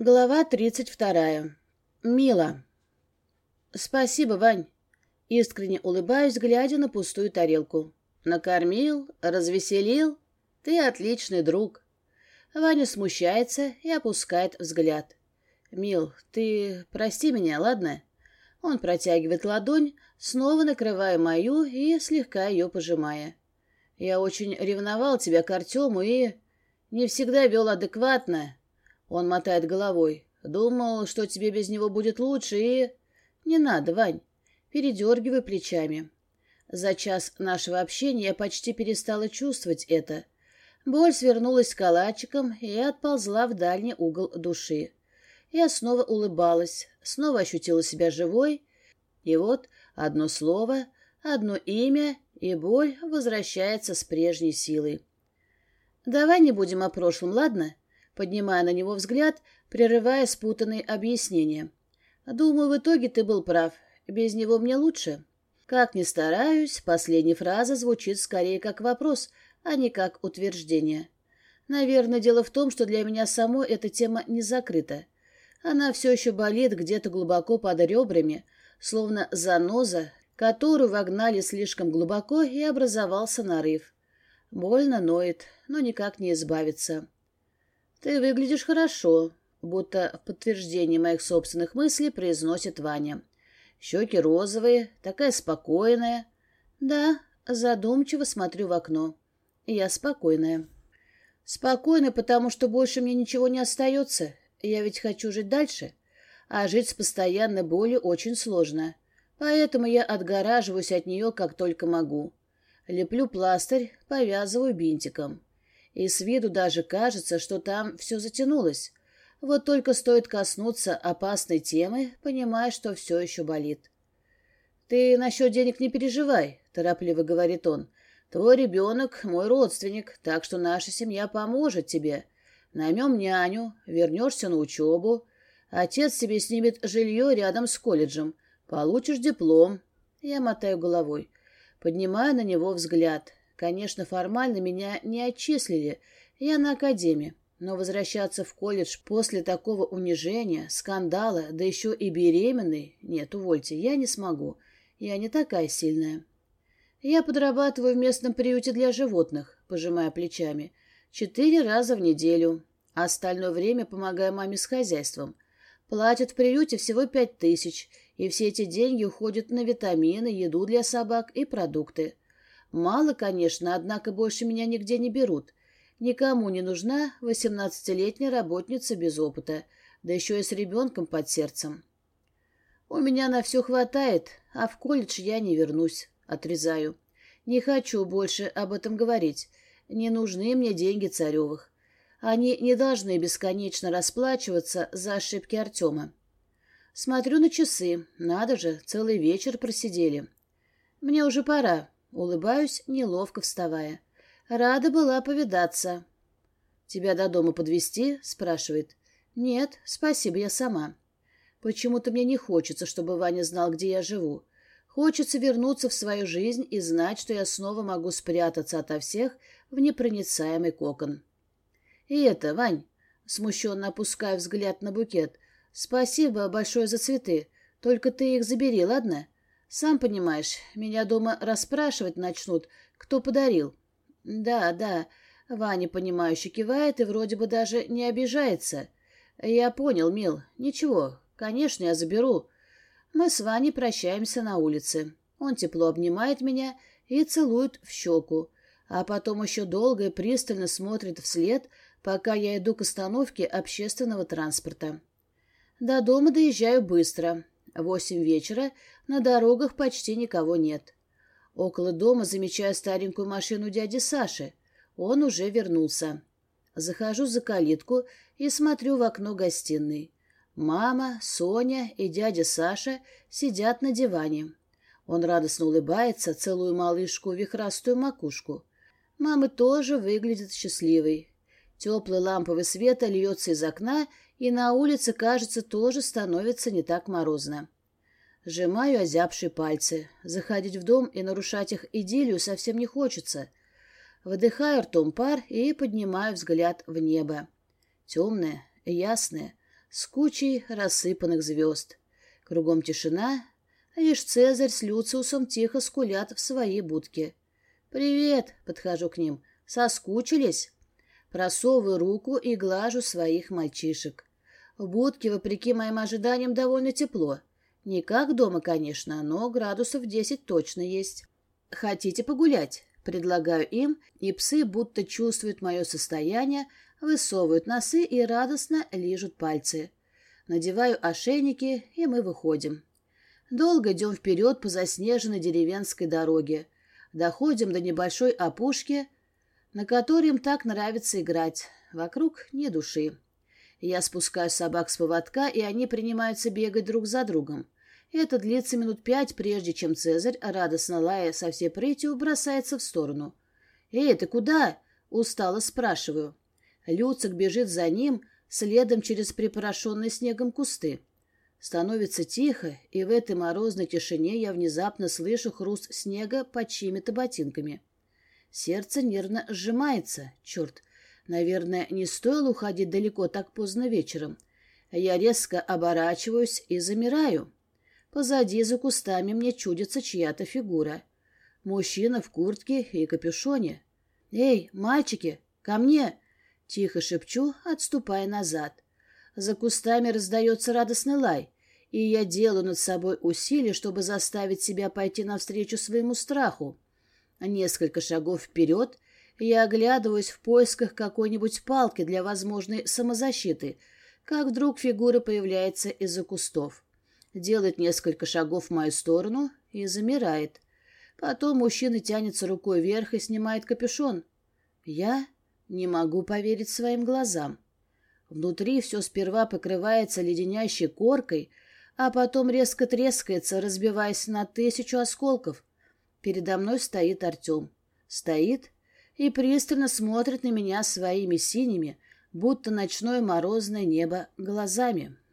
Глава тридцать вторая. Мила. Спасибо, Вань. Искренне улыбаюсь, глядя на пустую тарелку. Накормил, развеселил. Ты отличный друг. Ваня смущается и опускает взгляд. Мил, ты прости меня, ладно? Он протягивает ладонь, снова накрывая мою и слегка ее пожимая. Я очень ревновал тебя к Артему и не всегда вел адекватно, он мотает головой. Думал, что тебе без него будет лучше, и... Не надо, Вань. Передергивай плечами. За час нашего общения я почти перестала чувствовать это. Боль свернулась калачиком и отползла в дальний угол души. Я снова улыбалась, снова ощутила себя живой. И вот одно слово, одно имя, и боль возвращается с прежней силой. «Давай не будем о прошлом, ладно?» Поднимая на него взгляд, прерывая спутанные объяснения. «Думаю, в итоге ты был прав. Без него мне лучше». Как ни стараюсь, последняя фраза звучит скорее как вопрос, а не как утверждение. Наверное, дело в том, что для меня самой эта тема не закрыта. Она все еще болит где-то глубоко под ребрами, словно заноза, которую вогнали слишком глубоко и образовался нарыв. Больно ноет, но никак не избавиться. «Ты выглядишь хорошо», — будто в подтверждение моих собственных мыслей произносит Ваня. «Щеки розовые, такая спокойная». «Да», — задумчиво смотрю в окно. «Я спокойная». «Спокойная, потому что больше мне ничего не остается. Я ведь хочу жить дальше. А жить с постоянной болью очень сложно. Поэтому я отгораживаюсь от нее как только могу. Леплю пластырь, повязываю бинтиком и с виду даже кажется, что там все затянулось. Вот только стоит коснуться опасной темы, понимая, что все еще болит. «Ты насчет денег не переживай», — торопливо говорит он. «Твой ребенок — мой родственник, так что наша семья поможет тебе. Наймем няню, вернешься на учебу. Отец тебе снимет жилье рядом с колледжем. Получишь диплом». Я мотаю головой. Поднимаю на него взгляд. Конечно, формально меня не отчислили, я на академии, но возвращаться в колледж после такого унижения, скандала, да еще и беременной, нет, увольте, я не смогу. Я не такая сильная. Я подрабатываю в местном приюте для животных, пожимая плечами, четыре раза в неделю, а остальное время помогаю маме с хозяйством. Платят в приюте всего пять тысяч, и все эти деньги уходят на витамины, еду для собак и продукты. Мало, конечно, однако больше меня нигде не берут. Никому не нужна восемнадцатилетняя работница без опыта, да еще и с ребенком под сердцем. У меня на все хватает, а в колледж я не вернусь, отрезаю. Не хочу больше об этом говорить. Не нужны мне деньги Царевых. Они не должны бесконечно расплачиваться за ошибки Артема. Смотрю на часы. Надо же, целый вечер просидели. Мне уже пора. Улыбаюсь, неловко вставая. Рада была повидаться. «Тебя до дома подвести? спрашивает. «Нет, спасибо, я сама». Почему-то мне не хочется, чтобы Ваня знал, где я живу. Хочется вернуться в свою жизнь и знать, что я снова могу спрятаться ото всех в непроницаемый кокон. И это, Вань, смущенно опускаю взгляд на букет. Спасибо большое за цветы. Только ты их забери, ладно? Сам понимаешь, меня дома расспрашивать начнут, кто подарил. Да, да, Ваня, понимающе кивает и вроде бы даже не обижается. Я понял, мил, ничего, конечно, я заберу. Мы с Ваней прощаемся на улице. Он тепло обнимает меня и целует в щеку, а потом еще долго и пристально смотрит вслед, пока я иду к остановке общественного транспорта. До дома доезжаю быстро. Восемь вечера, на дорогах почти никого нет. Около дома замечаю старенькую машину дяди Саши. Он уже вернулся. Захожу за калитку и смотрю в окно гостиной. Мама, Соня и дядя Саша сидят на диване. Он радостно улыбается, целую малышку вихрастую макушку. Мама тоже выглядит счастливой. Теплый ламповый свет льется из окна и на улице, кажется, тоже становится не так морозно. Сжимаю озябшие пальцы. Заходить в дом и нарушать их идиллию совсем не хочется. Выдыхаю ртом пар и поднимаю взгляд в небо. Темное, ясное, с кучей рассыпанных звезд. Кругом тишина, лишь Цезарь с Люциусом тихо скулят в своей будке. «Привет!» — подхожу к ним. «Соскучились?» Просовываю руку и глажу своих мальчишек. В будке, вопреки моим ожиданиям, довольно тепло. Не как дома, конечно, но градусов десять точно есть. «Хотите погулять?» — предлагаю им, и псы будто чувствуют мое состояние, высовывают носы и радостно лижут пальцы. Надеваю ошейники, и мы выходим. Долго идем вперед по заснеженной деревенской дороге. Доходим до небольшой опушки, на которой им так нравится играть. Вокруг ни души. Я спускаю собак с поводка, и они принимаются бегать друг за другом. Это длится минут пять, прежде чем Цезарь, радостно лая со всей прытью, бросается в сторону. «Эй, ты куда?» — устало спрашиваю. Люцик бежит за ним, следом через припорошенные снегом кусты. Становится тихо, и в этой морозной тишине я внезапно слышу хруст снега под чьими-то ботинками. Сердце нервно сжимается. Черт, наверное, не стоило уходить далеко так поздно вечером. Я резко оборачиваюсь и замираю. Позади за кустами мне чудится чья-то фигура. Мужчина в куртке и капюшоне. «Эй, мальчики, ко мне!» Тихо шепчу, отступая назад. За кустами раздается радостный лай, и я делаю над собой усилие, чтобы заставить себя пойти навстречу своему страху. Несколько шагов вперед я оглядываюсь в поисках какой-нибудь палки для возможной самозащиты, как вдруг фигура появляется из-за кустов. Делает несколько шагов в мою сторону и замирает. Потом мужчина тянется рукой вверх и снимает капюшон. Я не могу поверить своим глазам. Внутри все сперва покрывается леденящей коркой, а потом резко трескается, разбиваясь на тысячу осколков. Передо мной стоит Артем. Стоит и пристально смотрит на меня своими синими, будто ночное морозное небо, глазами.